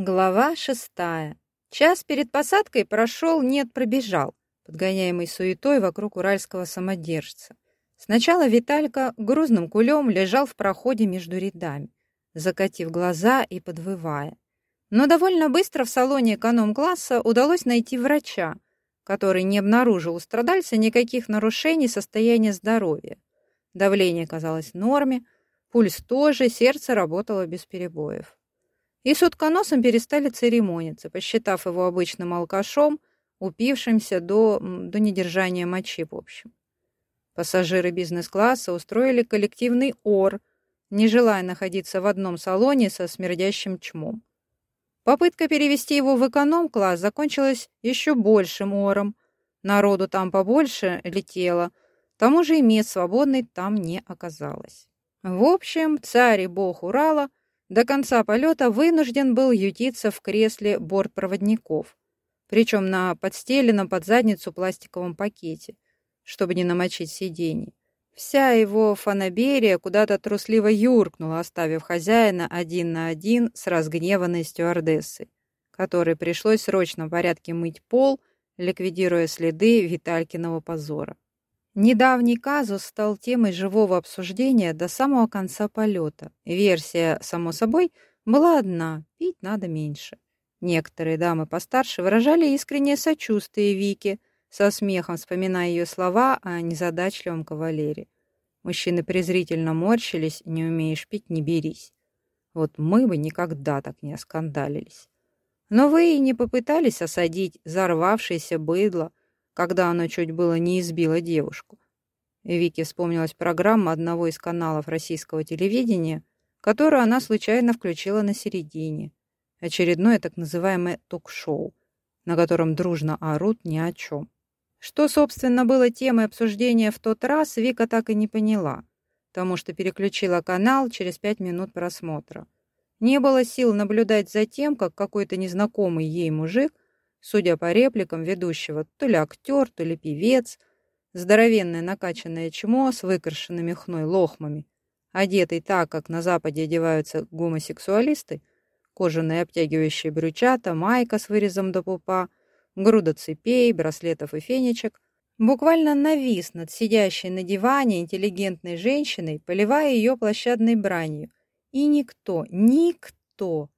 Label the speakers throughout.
Speaker 1: Глава шестая. Час перед посадкой прошел, нет, пробежал, подгоняемый суетой вокруг уральского самодержца. Сначала Виталька грузным кулем лежал в проходе между рядами, закатив глаза и подвывая. Но довольно быстро в салоне эконом-класса удалось найти врача, который не обнаружил у страдальца никаких нарушений состояния здоровья. Давление казалось норме, пульс тоже, сердце работало без перебоев. И с утконосом перестали церемониться, посчитав его обычным алкашом, упившимся до, до недержания мочи в общем. Пассажиры бизнес-класса устроили коллективный ор, не желая находиться в одном салоне со смердящим чмом. Попытка перевести его в эконом-класс закончилась еще большим ором. Народу там побольше летело, к тому же и мест свободной там не оказалось. В общем, царь и бог Урала до конца полета вынужден был ютиться в кресле бортпроводников, причем на подстеленном под задницу пластиковом пакете, чтобы не намочить сиденье. Вся его фанаберия куда-то трусливо юркнула, оставив хозяина один на один с разгневанной стюардессой, которой пришлось в срочном порядке мыть пол, ликвидируя следы Виталькиного позора. Недавний казус стал темой живого обсуждения до самого конца полета. Версия, само собой, была одна – пить надо меньше. Некоторые дамы постарше выражали искреннее сочувствие Вике, со смехом вспоминая ее слова о незадачливом кавалере. Мужчины презрительно морщились, не умеешь пить, не берись. Вот мы бы никогда так не оскандалились. Но вы и не попытались осадить взорвавшееся быдло, когда оно чуть было не избило девушку. Вике вспомнилась программа одного из каналов российского телевидения, которую она случайно включила на середине. Очередное так называемое ток-шоу, на котором дружно орут ни о чем. Что, собственно, было темой обсуждения в тот раз, Вика так и не поняла, потому что переключила канал через пять минут просмотра. Не было сил наблюдать за тем, как какой-то незнакомый ей мужик – Судя по репликам ведущего, то ли актер, то ли певец, здоровенное накачанное чмо с выкрашенными хной лохмами, одетый так, как на Западе одеваются гомосексуалисты, кожаные обтягивающие брючата, майка с вырезом до пупа, груда цепей, браслетов и фенечек, буквально навис над сидящей на диване интеллигентной женщиной, поливая ее площадной бранью. И никто, никто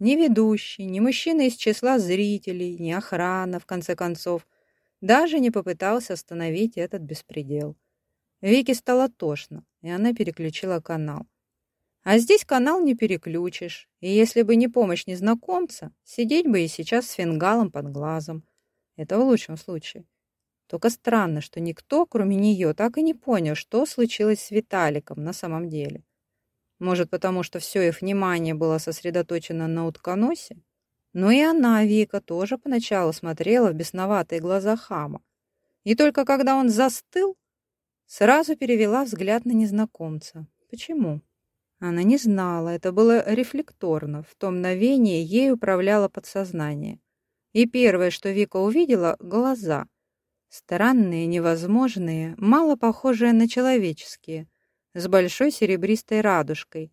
Speaker 1: ни ведущий, ни мужчина из числа зрителей, ни охрана, в конце концов, даже не попытался остановить этот беспредел. Вике стало тошно, и она переключила канал. А здесь канал не переключишь, и если бы не помощь незнакомца, сидеть бы и сейчас с фингалом под глазом. Это в лучшем случае. Только странно, что никто, кроме нее, так и не понял, что случилось с Виталиком на самом деле. Может, потому что все их внимание было сосредоточено на утконосе? Но и она, Вика, тоже поначалу смотрела в бесноватые глаза хама. И только когда он застыл, сразу перевела взгляд на незнакомца. Почему? Она не знала, это было рефлекторно, в том мгновении ей управляло подсознание. И первое, что Вика увидела — глаза. Странные, невозможные, мало похожие на человеческие — с большой серебристой радужкой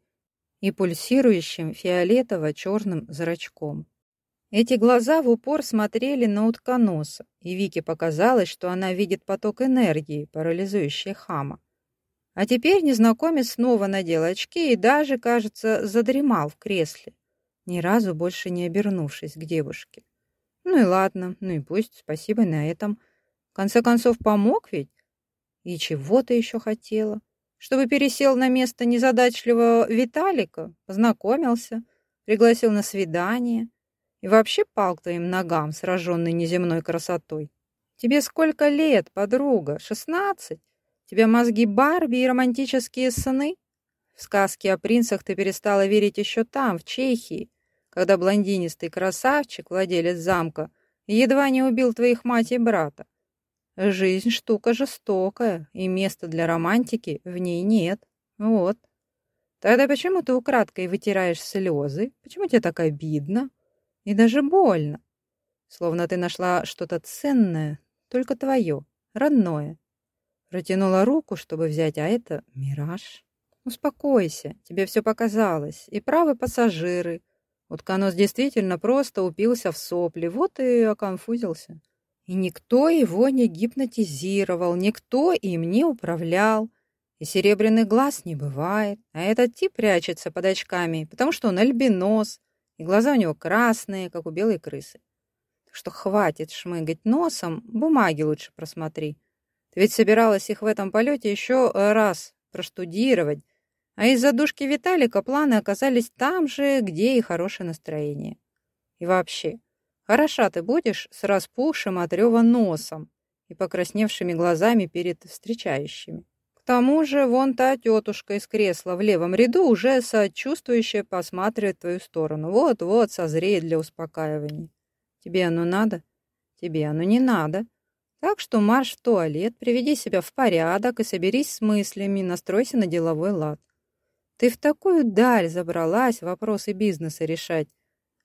Speaker 1: и пульсирующим фиолетово-черным зрачком. Эти глаза в упор смотрели на утконоса, и Вике показалось, что она видит поток энергии, парализующий хама. А теперь незнакомец снова надел очки и даже, кажется, задремал в кресле, ни разу больше не обернувшись к девушке. Ну и ладно, ну и пусть, спасибо на этом. В конце концов, помог ведь? И чего ты еще хотела? Чтобы пересел на место незадачливого Виталика, познакомился, пригласил на свидание и вообще пал к твоим ногам, сраженный неземной красотой. Тебе сколько лет, подруга? Шестнадцать? Тебя мозги Барби и романтические сны? В сказки о принцах ты перестала верить еще там, в Чехии, когда блондинистый красавчик, владелец замка, едва не убил твоих мать и брата. Жизнь штука жестокая, и места для романтики в ней нет. Вот. Тогда почему ты украдкой вытираешь слезы? Почему тебе так обидно? И даже больно. Словно ты нашла что-то ценное, только твое, родное. Протянула руку, чтобы взять, а это мираж. Успокойся, тебе все показалось. И правы пассажиры. Утконос действительно просто упился в сопли, вот и оконфузился. И никто его не гипнотизировал, никто им не управлял. И серебряных глаз не бывает, а этот тип прячется под очками, потому что он альбинос, и глаза у него красные, как у белой крысы. Так что хватит шмыгать носом, бумаги лучше просмотри. Ты ведь собиралась их в этом полете еще раз проштудировать, а из-за душки Виталика планы оказались там же, где и хорошее настроение. И вообще, хороша ты будешь с распухшим от рева носом и покрасневшими глазами перед встречающими. К тому же вон та тетушка из кресла в левом ряду уже сочувствующе посматривает в твою сторону. Вот-вот созреет для успокаивания. Тебе оно надо? Тебе оно не надо. Так что марш в туалет, приведи себя в порядок и соберись с мыслями, настройся на деловой лад. Ты в такую даль забралась вопросы бизнеса решать,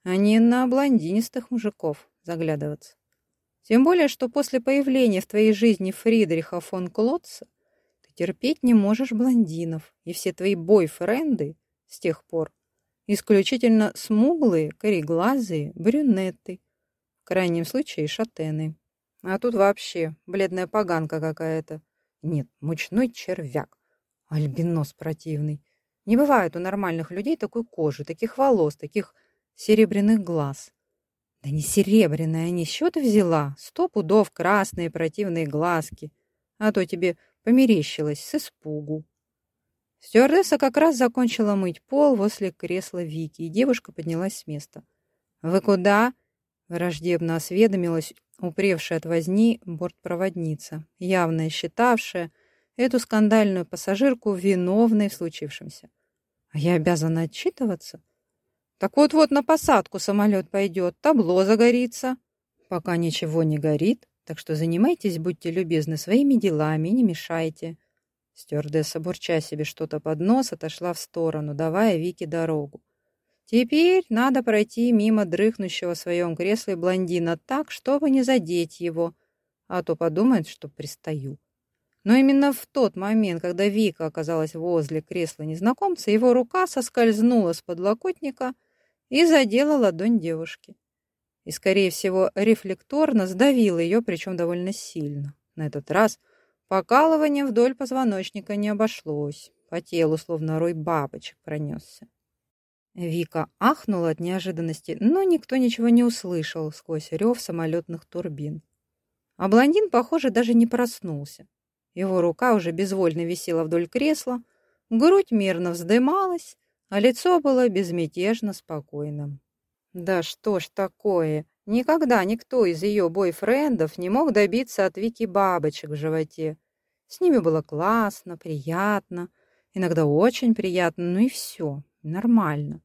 Speaker 1: а не на блондинистых мужиков заглядываться. Тем более, что после появления в твоей жизни Фридриха фон Клотца ты терпеть не можешь блондинов, и все твои бойфренды с тех пор исключительно смуглые, кореглазые, брюнеты, в крайнем случае шатены. А тут вообще бледная поганка какая-то. Нет, мучной червяк, альбинос противный. Не бывает у нормальных людей такой кожи, таких волос, таких серебряных глаз. Да не серебряные они, счет взяла. Сто пудов красные противные глазки. А то тебе померещилось с испугу. Стюардесса как раз закончила мыть пол возле кресла Вики, и девушка поднялась с места. «Вы куда?» — враждебно осведомилась упревшая от возни бортпроводница, явно считавшая, эту скандальную пассажирку виновной в случившемся. А я обязана отчитываться? Так вот-вот на посадку самолет пойдет, табло загорится. Пока ничего не горит, так что занимайтесь, будьте любезны, своими делами, не мешайте. Стюардесса, бурча себе что-то под нос, отошла в сторону, давая Вике дорогу. Теперь надо пройти мимо дрыхнущего в своем кресле блондина так, чтобы не задеть его, а то подумает, что пристаю. Но именно в тот момент, когда Вика оказалась возле кресла незнакомца, его рука соскользнула с подлокотника и задела ладонь девушки. И, скорее всего, рефлекторно сдавила ее, причем довольно сильно. На этот раз покалывание вдоль позвоночника не обошлось. По телу словно рой бабочек пронесся. Вика ахнула от неожиданности, но никто ничего не услышал сквозь рев самолетных турбин. А блондин, похоже, даже не проснулся. Его рука уже безвольно висела вдоль кресла, грудь мерно вздымалась, а лицо было безмятежно спокойным. Да что ж такое? Никогда никто из ее бойфрендов не мог добиться от Вики бабочек в животе. С ними было классно, приятно, иногда очень приятно, ну и все, нормально.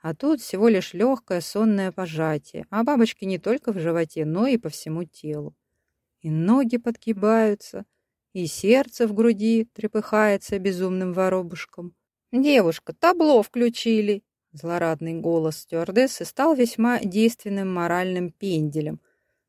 Speaker 1: А тут всего лишь легкое сонное пожатие, а бабочки не только в животе, но и по всему телу. И ноги подгибаются, и сердце в груди трепыхается безумным воробушком. «Девушка, табло включили!» Злорадный голос стюардессы стал весьма действенным моральным пенделем,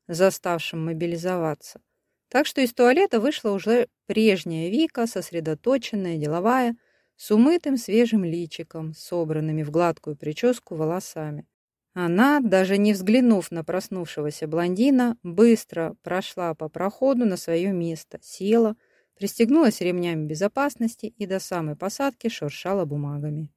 Speaker 1: заставшим мобилизоваться. Так что из туалета вышла уже прежняя Вика, сосредоточенная, деловая, с умытым свежим личиком, собранными в гладкую прическу волосами. Она, даже не взглянув на проснувшегося блондина, быстро прошла по проходу на свое место, села, пристегнулась ремнями безопасности и до самой посадки шуршала бумагами.